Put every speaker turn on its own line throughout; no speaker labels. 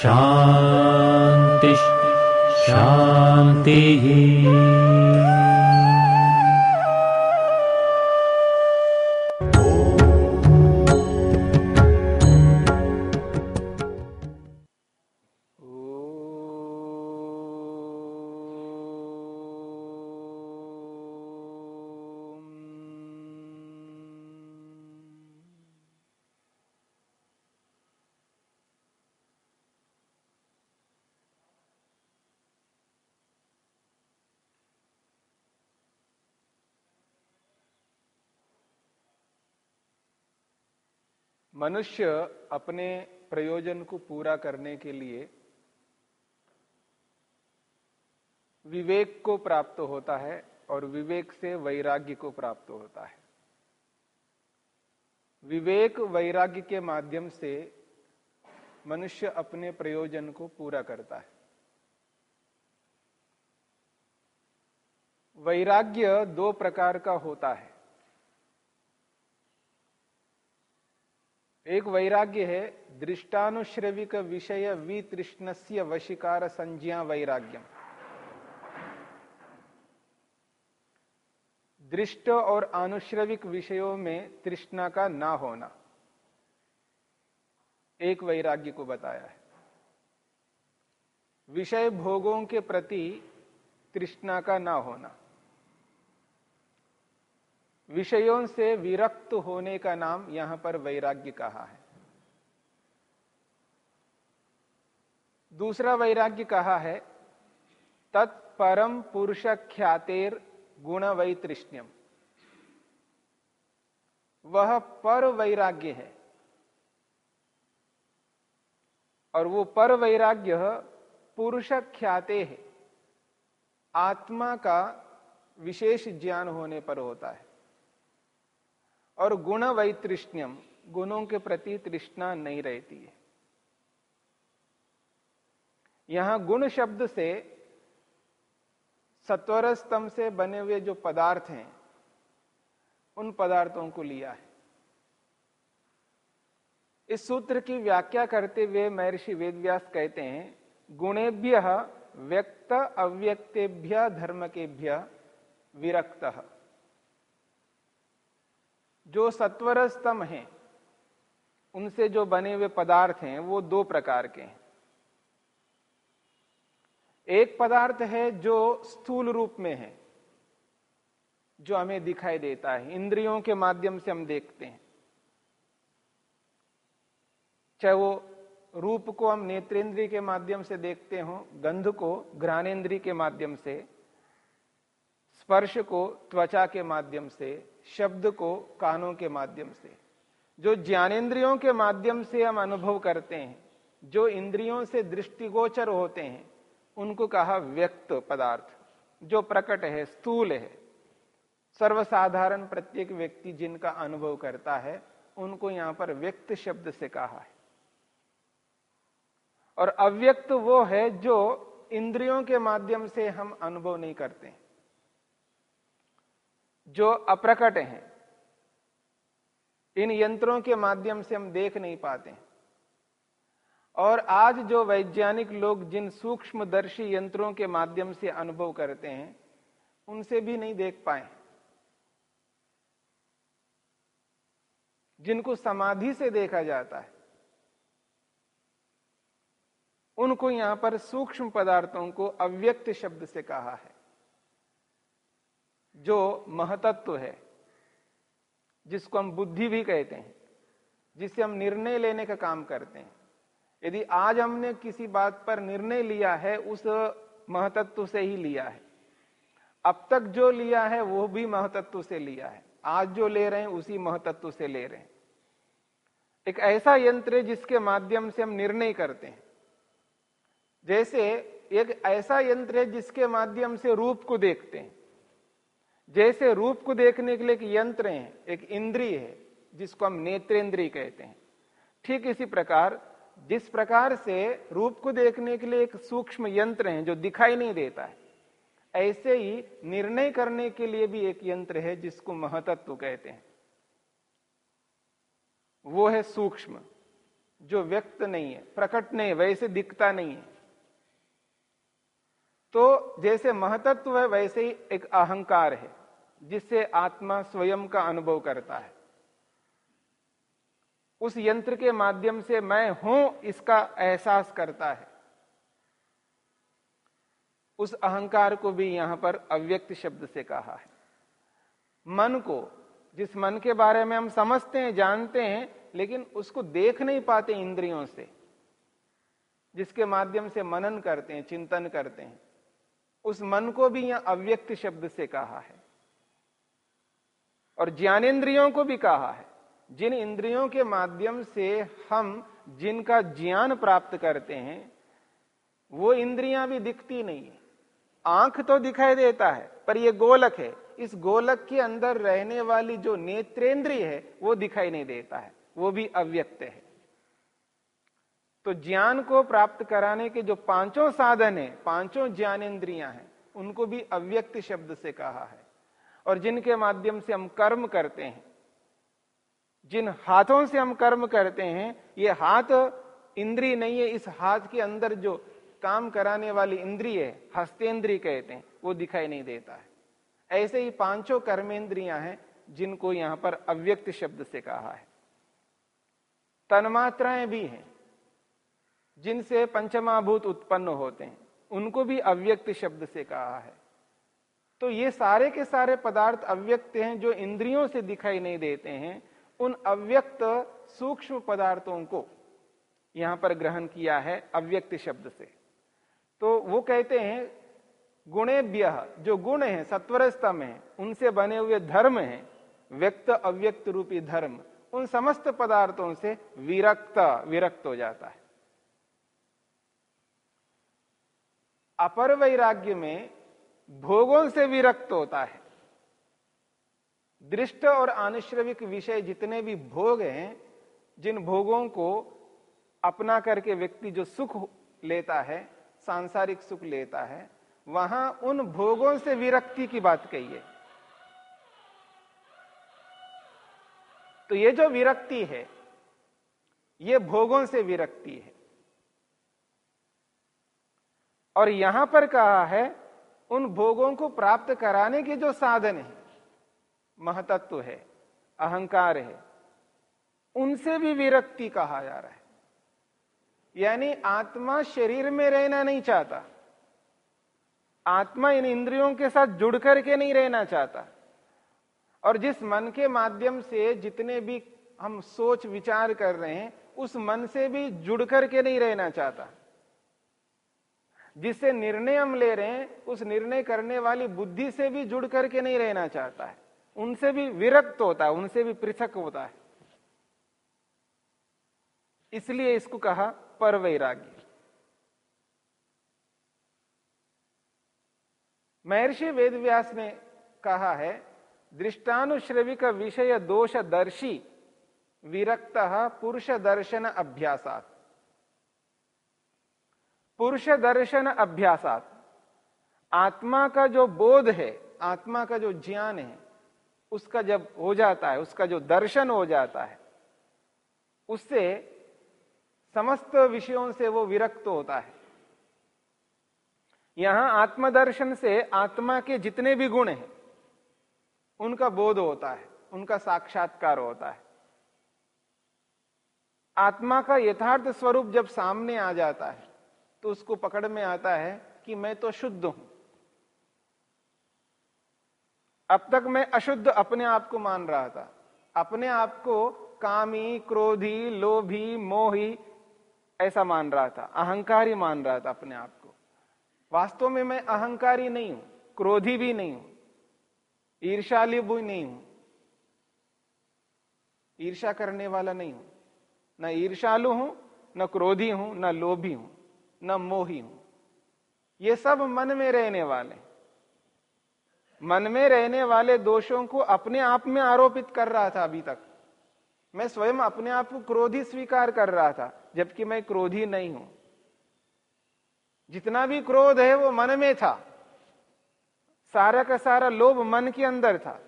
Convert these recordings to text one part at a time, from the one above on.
शान्तिः शान्तिः
मनुष्य अपने प्रयोजन को पूरा करने के लिए विवेक को प्राप्त होता है और विवेक से वैराग्य को प्राप्त होता है। विवेक वैराग्य के माध्यम से मनुष्य अपने प्रयोजन को पूरा करता है। वैराग्य दो प्रकार का होता है। एक वैराग्य है, दृष्टानुश्रविक विषय वितृष्णस्य वशिकार संज्ञा वैराग्यम। दृष्ट और आनुश्रविक विषयों में तृष्णा का ना होना, एक वैराग्य को बताया है। विषय भोगों के प्रति तृष्णा का ना होना विषयों से विरक्त होने का नाम यहाँ पर वैराग्य कहा है। दूसरा वैराग्य कहा है तत्परम पुरुष ख्यातेर गुण वैतृष्ण्यम। वह पर वैराग्य है। और वो पर वैराग्य पुरुष ख्याते है। आत्मा का विशेष ज्ञान होने पर होता है। और गुण वैतृष्ण्यम, गुणों के प्रति तृष्णा नहीं रहती है। यहाँ गुण शब्द से सत्वर स्तंभ से बने हुए जो पदार्थ हैं, उन पदार्थों को लिया है। इस सूत्र की व्याख्या करते हुए महर्षि वेदव्यास कहते हैं, गुणेभ्य व्यक्त अव्यक्तेभ्य धर्म केभ्य विरक्त। जो सत्वर स्तंभ हैं, उनसे जो बने हुए पदार्थ हैं, वो दो प्रकार के हैं। एक पदार्थ है जो स्थूल रूप में है, जो हमें दिखाई देता है, इंद्रियों के माध्यम से हम देखते हैं। चाहे वो रूप को हम नेत्रेंद्रिय के माध्यम से देखते हो, गंध को घ्राणेन्द्रिय के माध्यम से स्पर्श को त्वचा के माध्यम से, शब्द को कानों के माध्यम से। जो ज्ञानेन्द्रियों के माध्यम से हम अनुभव करते हैं, जो इंद्रियों से दृष्टिगोचर होते हैं, उनको कहा व्यक्त पदार्थ, जो प्रकट है, स्थूल है। सर्वसाधारण प्रत्येक व्यक्ति जिनका अनुभव करता है, उनको यहाँ पर व्यक्त शब्द से कहा है। और अव्यक्त वो है जो इंद्रियों के माध्यम से हम अनुभव नहीं करते जो अप्रकट हैं, इन यंत्रों के माध्यम से हम देख नहीं पाते और आज जो वैज्ञानिक लोग जिन सूक्ष्मदर्शी यंत्रों के माध्यम से अनुभव करते हैं, उनसे भी नहीं देख पाए। जिनको समाधि से देखा जाता है, उनको यहाँ पर सूक्ष्म पदार्थों को अव्यक्त शब्द से कहा है। जो महतत्व है, जिसको हम बुद्धि भी कहते हैं जिससे हम निर्णय लेने का काम करते हैं। यदि आज हमने किसी बात पर निर्णय लिया है, उस महतत्व से ही लिया है। अब तक जो लिया है, वो भी महतत्व से लिया है। आज जो ले रहे हैं, उसी महतत्व से ले रहे हैं। एक ऐसा यंत्र है, जिसके माध्यम से हम निर्णय करते हैं। जैसे एक ऐसा यंत्र है, जिसके माध्यम से रूप को देखते हैं। जैसे रूप को देखने के लिए एक यंत्र है, एक इंद्रिय है, जिसको हम नेत्रेंद्रिय कहते हैं। ठीक इसी प्रकार, जिस प्रकार से रूप को देखने के लिए एक सूक्ष्म यंत्र है, जो दिखाई नहीं देता है, ऐसे ही निर्णय करने के लिए भी एक यंत्र है, जिसको महतत्व कहते हैं। वो है सूक्ष्म, जो व्यक्त नहीं है, प्रकट नहीं है, वैसे दिखता नहीं है। तो जैसे महतत्व है, वैसे ही एक अहंकार है। जिससे आत्मा स्वयं का अनुभव करता है। उस यंत्र के माध्यम से मैं हूँ, इसका एहसास करता है। उस अहंकार को भी यहाँ पर अव्यक्त शब्द से कहा है। मन को, जिस मन के बारे में हम समझते हैं, जानते हैं, लेकिन उसको देख नहीं पाते इंद्रियों से, जिसके माध्यम से मनन करते हैं, चिंतन करते हैं, उस मन को भी यहाँ अव्यक्त शब्द से कहा है। और ज्ञानेन्द्रियों को भी कहा है। जिन इंद्रियों के माध्यम से हम जिनका ज्ञान प्राप्त करते हैं, वो इंद्रियाँ भी दिखती नहीं है। आँख तो दिखाई देता है, पर ये गोलक है। इस गोलक के अंदर रहने वाली जो नेत्रेंद्रिय है, वो दिखाई नहीं देता है। वो भी अव्यक्त है। तो ज्ञान को प्राप्त कराने के जो पाँचों साधन है, पाँचों ज्ञानेन्द्रियाँ हैं, उनको भी अव्यक्त शब्द से कहा है। और जिनके माध्यम से हम कर्म करते हैं, जिन हाथों से हम कर्म करते हैं, ये हाथ इंद्री नहीं है, इस हाथ के अंदर जो काम कराने वाली इंद्रिय हस्तेंद्री कहते हैं, वो दिखाई नहीं देता है। ऐसे ही पाँचों कर्मेंद्रियाँ हैं, जिनको यहाँ पर अव्यक्त शब्द से कहा है। तन्मात्राएँ भी हैं, जिनसे पंचमाभूत उत्पन्न होते हैं, उनको भी अव्यक्त शब्द से कहा है। तो ये सारे के सारे पदार्थ अव्यक्त हैं जो इंद्रियों से दिखाई नहीं देते हैं। उन अव्यक्त सूक्ष्म पदार्थों को यहाँ पर ग्रहण किया है अव्यक्त शब्द से। तो वो कहते हैं, गुणेभ्य, जो गुण है सत्वर स्तम है, उनसे बने हुए धर्म है, व्यक्त अव्यक्त रूपी धर्म, उन समस्त पदार्थों से विरक्त विरक्त हो जाता है। अपर वैराग्य में भोगों से विरक्त होता है। दृष्ट और आनुश्रविक विषय जितने भी भोग हैं, जिन भोगों को अपना करके व्यक्ति जो सुख लेता है, सांसारिक सुख लेता है, वहाँ उन भोगों से विरक्ति की बात कही है। तो ये जो विरक्ति है, ये भोगों से विरक्ति है। और यहाँ पर कहा है उन भोगों को प्राप्त कराने के जो साधन है, महतत्व है, अहंकार है, उनसे भी विरक्ति कहा जा रहा है। यानी आत्मा शरीर में रहना नहीं चाहता। आत्मा इन इंद्रियों के साथ जुड़ करके नहीं रहना चाहता। और जिस मन के माध्यम से जितने भी हम सोच विचार कर रहे हैं, उस मन से भी जुड़ करके नहीं रहना चाहता। जिससे निर्णय हम ले रहे हैं, उस निर्णय करने वाली बुद्धि से भी जुड़ करके नहीं रहना चाहता है। उनसे भी विरक्त होता है, उनसे भी पृथक होता है। इसलिए इसको कहा पर वैराग्य महर्षि वेदव्यास ने कहा है, दृष्टानुश्रविक विषय दोष दर्शी विरक्त पुरुष दर्शन अभ्यासात। पुरुष दर्शन अभ्यासात। आत्मा का जो बोध है, आत्मा का जो ज्ञान है, उसका जब हो जाता है, उसका जो दर्शन हो जाता है, उससे समस्त विषयों से वो विरक्त होता है। यहाँ आत्मदर्शन से आत्मा के जितने भी गुण हैं, उनका बोध होता है, उनका साक्षात्कार होता है। आत्मा का यथार्थ स्वरूप जब सामने आ जाता है तो उसको पकड़ में आता है कि मैं तो शुद्ध हूँ। अब तक मैं अशुद्ध अपने आप को मान रहा था। अपने आप को कामी, क्रोधी, लोभी, मोही ऐसा मान रहा था। अहंकारी मान रहा था अपने आप को। वास्तव में मैं अहंकारी नहीं हूँ, क्रोधी भी नहीं हूँ ईर्षाली भी नहीं हूँ। ईर्षा करने वाला नहीं हूँ। ना ईर्षालु हूँ, ना क्रोधी हूँ, ना लोभी हूँ। न मोही हूँ। ये सब मन में रहने वाले। मन में रहने वाले दोषों को अपने आप में आरोपित कर रहा था अभी तक। मैं स्वयं अपने आप को क्रोधी स्वीकार कर रहा था, जबकि मैं क्रोधी नहीं हूँ। जितना भी क्रोध है, वो मन में था। सारा का सारा लोभ मन के अंदर था।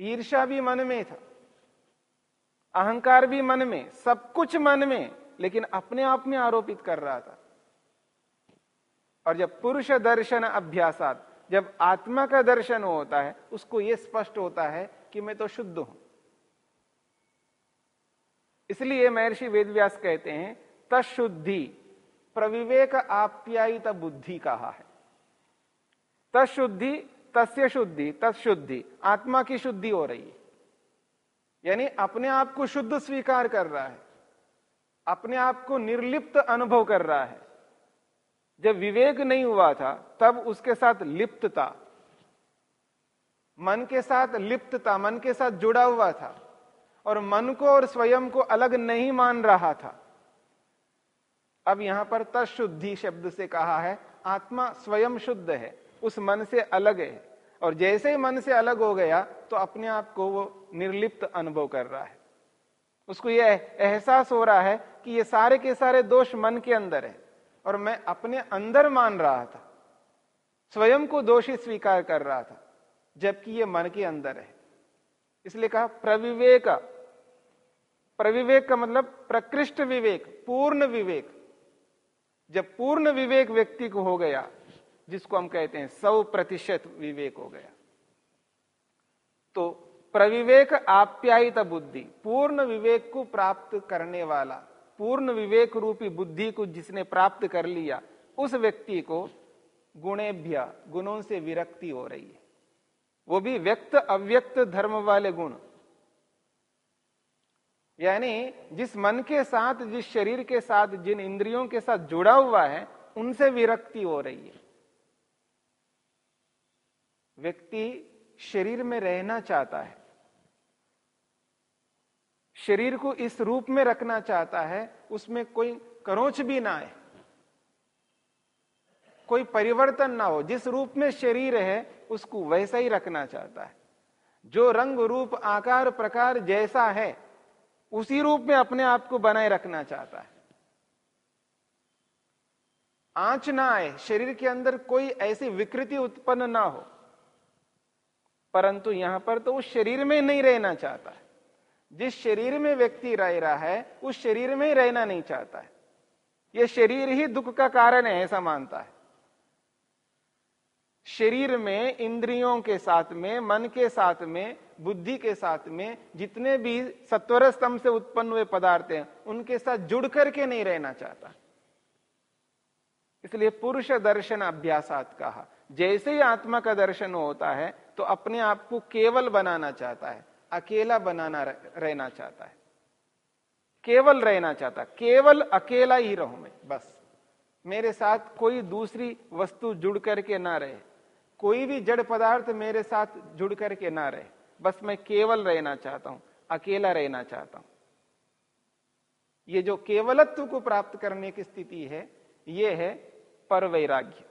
ईर्षा भी मन में था। अहंकार भी मन में, सब कुछ मन में, लेकिन अपने आप में आरोपित कर रहा था। और जब पुरुष दर्शन अभ्यासात, जब आत्मा का दर्शन होता है, उसको यह स्पष्ट होता है कि मैं तो शुद्ध हूँ। इसलिए महर्षि वेदव्यास कहते हैं, तशुद्धि, प्रविवेक आप्यायित बुद्धि कहा है। तशुद्धि, तस्य शुद्धि, तत्शुद्धि, आत्मा की शुद्धि हो रही है। यानी अपने आप को शुद्ध स्वीकार कर रहा है। अपने आप को निर्लिप्त अनुभव कर रहा है। जब विवेक नहीं हुआ था, तब उसके साथ लिप्तता, मन के साथ लिप्तता, मन के साथ जुड़ा हुआ था और मन को और स्वयं को अलग नहीं मान रहा था। अब यहाँ पर तशुद्धि शब्द से कहा है, आत्मा स्वयं शुद्ध है, उस मन से अलग है। और जैसे ही मन से अलग हो गया तो अपने आप को वो निर्लिप्त अनुभव कर रहा है। उसको यह एहसास हो रहा है कि ये सारे के सारे दोष मन के अंदर है। और मैं अपने अंदर मान रहा था। स्वयं को दोषी स्वीकार कर रहा था, जबकि ये मन के अंदर है। इसलिए कहा, प्रविवेक। प्रविवेक का मतलब प्रकृष्ट विवेक, पूर्ण विवेक। जब पूर्ण विवेक व्यक्ति को हो गया, जिसको हम कहते हैं सौ प्रतिशत विवेक हो गया तो प्रविवेक आप्यायित बुद्धि, पूर्ण विवेक को प्राप्त करने वाला पूर्ण विवेक रूपी बुद्धि को जिसने प्राप्त कर लिया, उस व्यक्ति को गुणेभ्य, गुणों से विरक्ति हो रही है। वो भी व्यक्त अव्यक्त धर्म वाले गुण। यानी जिस मन के साथ, जिस शरीर के साथ, जिन इंद्रियों के साथ जुड़ा हुआ है, उनसे विरक्ति हो रही है। व्यक्ति शरीर में रहना चाहता है। शरीर को इस रूप में रखना चाहता है, उसमें कोई करोच भी ना आए। कोई परिवर्तन ना हो। जिस रूप में शरीर है, उसको वैसा ही रखना चाहता है। जो रंग रूप, आकार, प्रकार जैसा है, उसी रूप में अपने आप को बनाए रखना चाहता है। आँच ना आए। शरीर के अंदर कोई ऐसी विकृति उत्पन्न ना हो। परंतु यहाँ पर तो उस शरीर में नहीं रहना चाहता। जिस शरीर में व्यक्ति रह रहा है, उस शरीर में ही रहना नहीं चाहता है। यह शरीर ही दुख का कारण है, ऐसा मानता है। शरीर में, इंद्रियों के साथ में, मन के साथ में, बुद्धि के साथ में, जितने भी सत्वर स्तंभ से उत्पन्न हुए पदार्थ हैं, उनके साथ जुड़ करके नहीं रहना चाहता। इसलिए पुरुष दर्शन अभ्यासात कहा। जैसे ही आत्मा का दर्शन होता है तो अपने आप को केवल बनाना चाहता है। अकेला बनाना रहना चाहता है। केवल रहना चाहता, केवल अकेला ही रहूँ मैं, बस। मेरे साथ कोई दूसरी वस्तु जुड़ करके ना रहे। कोई भी जड़ पदार्थ मेरे साथ जुड़ करके ना रहे। बस मैं केवल रहना चाहता हूँ, अकेला रहना चाहता हूँ। ये जो केवलत्व को प्राप्त करने की स्थिति है, ये है पर वैराग्य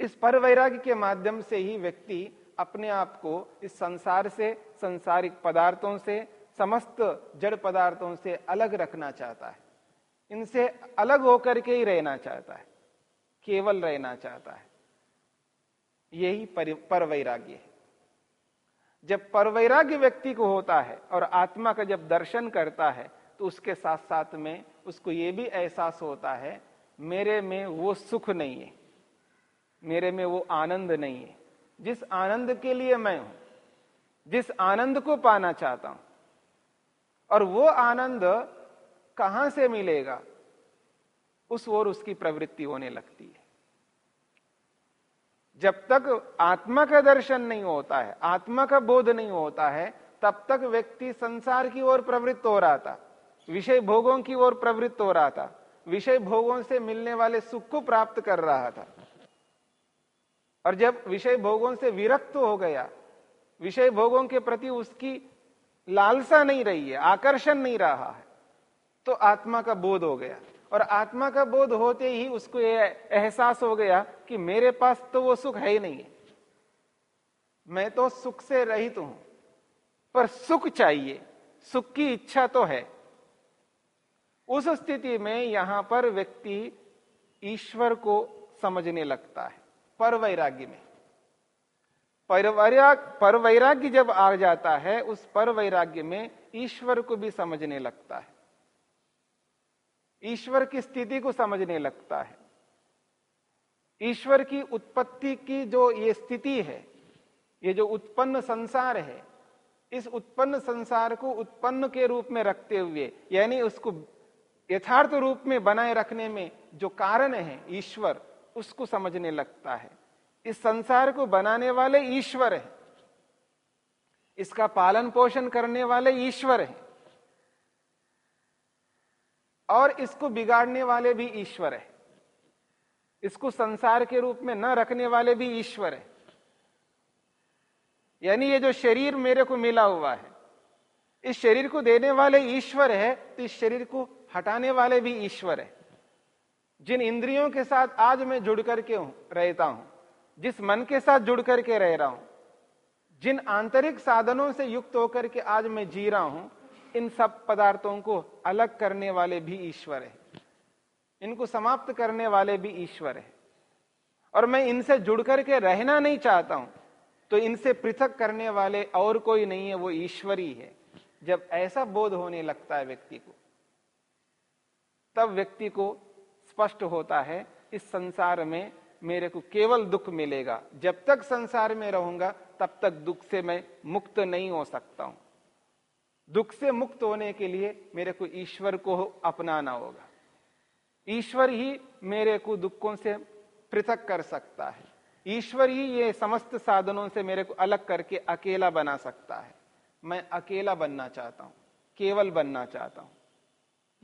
इस पर वैराग्य के माध्यम से ही व्यक्ति अपने आप को इस संसार से, संसारिक पदार्थों से, समस्त जड़ पदार्थों से अलग रखना चाहता है। इनसे अलग होकर के ही रहना चाहता है। केवल रहना चाहता है। यही पर वैराग्य है। जब परवैराग्य व्यक्ति को होता है और आत्मा का जब दर्शन करता है तो उसके साथ साथ में उसको यह भी एहसास होता है, मेरे में वो सुख नहीं है। मेरे में वो आनंद नहीं है। जिस आनंद के लिए मैं हूँ, जिस आनंद को पाना चाहता हूँ, और वो आनंद कहाँ से मिलेगा, उस ओर उसकी प्रवृत्ति होने लगती है। जब तक आत्मा का दर्शन नहीं होता है, आत्मा का बोध नहीं होता है, तब तक व्यक्ति संसार की ओर प्रवृत्त हो रहा था, विषय भोगों की ओर प्रवृत्त हो रहा था, विषय भोगों से मिलने वाले सुख को प्राप्त कर रहा था। और जब विषय भोगों से विरक्त हो गया, विषय भोगों के प्रति उसकी लालसा नहीं रही है, आकर्षण नहीं रहा है तो आत्मा का बोध हो गया। और आत्मा का बोध होते ही उसको यह एहसास हो गया कि मेरे पास तो वो सुख है ही नहीं है। मैं तो सुख से रहित हूँ, पर सुख चाहिए, सुख की इच्छा तो है। उस स्थिति में यहाँ पर व्यक्ति ईश्वर को समझने लगता है। पर वैराग्य में। पर वैराग पर वैराग्य जब आ जाता है, उस पर वैराग्य में ईश्वर को भी समझने लगता है। ईश्वर की स्थिति को समझने लगता है। ईश्वर की उत्पत्ति की जो ये स्थिति है, ये जो उत्पन्न संसार है, इस उत्पन्न संसार को उत्पन्न के रूप में रखते हुए, यानी उसको यथार्थ रूप में बनाए रखने में जो कारण है ईश्वर उसको समझने लगता है। इस संसार को बनाने वाले ईश्वर है। इसका पालन पोषण करने वाले ईश्वर है। और इसको बिगाड़ने वाले भी ईश्वर है। इसको संसार के रूप में न रखने वाले भी ईश्वर है। यानी ये जो शरीर मेरे को मिला हुआ है, इस शरीर को देने वाले ईश्वर है तो इस शरीर को हटाने वाले भी ईश्वर है। जिन इंद्रियों के साथ आज मैं जुड़ करके हूँ, रहता हूँ, जिस मन के साथ जुड़ करके रह रहा हूँ, जिन आंतरिक साधनों से युक्त होकर के आज मैं जी रहा हूँ, इन सब पदार्थों को अलग करने वाले भी ईश्वर है। इनको समाप्त करने वाले भी ईश्वर है। और मैं इनसे जुड़ करके रहना नहीं चाहता हूँ तो इनसे पृथक करने वाले और कोई नहीं है, वो ईश्वरी है। जब ऐसा बोध होने लगता है व्यक्ति को, तब व्यक्ति को स्पष्ट होता है, इस संसार में मेरे को केवल दुख मिलेगा। जब तक संसार में रहूँगा, तब तक दुख से मैं मुक्त नहीं हो सकता हूँ। दुख से मुक्त होने के लिए मेरे को ईश्वर को अपनाना होगा। ईश्वर ही मेरे को दुखों से पृथक कर सकता है। ईश्वर ही ये समस्त साधनों से मेरे को अलग करके अकेला बना सकता है। मैं अकेला बनना चाहता हूँ, केवल बनना चाहता हूँ।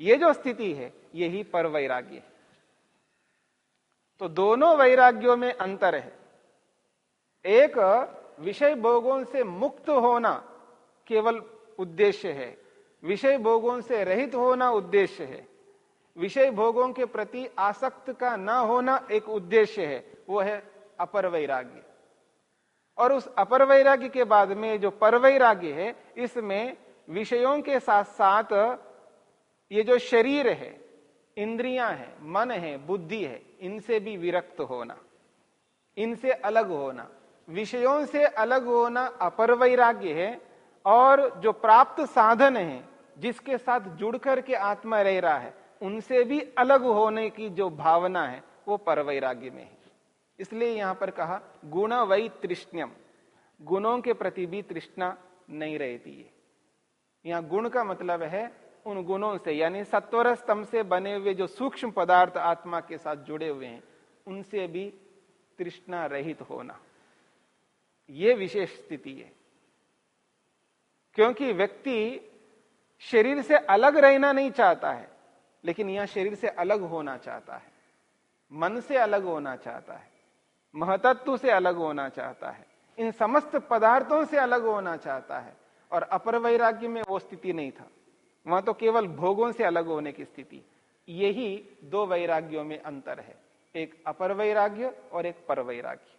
ये जो स्थिति है यही पर वैराग्य है। तो दोनों वैराग्यों में अंतर है। एक, विषय भोगों से मुक्त होना केवल उद्देश्य है। विषय भोगों से रहित होना उद्देश्य है। विषय भोगों के प्रति आसक्त का न होना एक उद्देश्य है, वो है अपर वैराग्य। और उस अपर वैराग्य के बाद में जो पर वैराग्य है, इसमें विषयों के साथ साथ ये जो शरीर है इंद्रियाँ हैं, मन है, बुद्धि है, इनसे भी विरक्त होना, इनसे अलग होना, विषयों से अलग होना अपर वैराग्य है और जो प्राप्त साधन है, जिसके साथ जुड़ करके आत्मा रह रहा है, उनसे भी अलग होने की जो भावना है, वो पर वैराग्य में है। इसलिए यहाँ पर कहा, गुण वै तृष्ण्यम, गुणों के प्रति भी तृष्णा नहीं रहती है। यहाँ गुण का मतलब है उन गुणों से, यानी सत्वर स्तंभ से बने हुए जो सूक्ष्म पदार्थ आत्मा के साथ जुड़े हुए हैं, उनसे भी तृष्णा रहित होना। यह विशेष स्थिति है। क्योंकि व्यक्ति शरीर से अलग रहना नहीं चाहता है, लेकिन यह शरीर से अलग होना चाहता है। मन से अलग होना चाहता है, महतत्व से अलग होना चाहता है, इन समस्त पदार्थों से अलग होना चाहता है, और अपर वैराग्य में वो स्थिति नहीं था। वहाँ तो केवल भोगों से अलग होने की स्थिति। यही दो वैराग्यों में अंतर है। एक अपर वैराग्य और एक पर वैराग्य।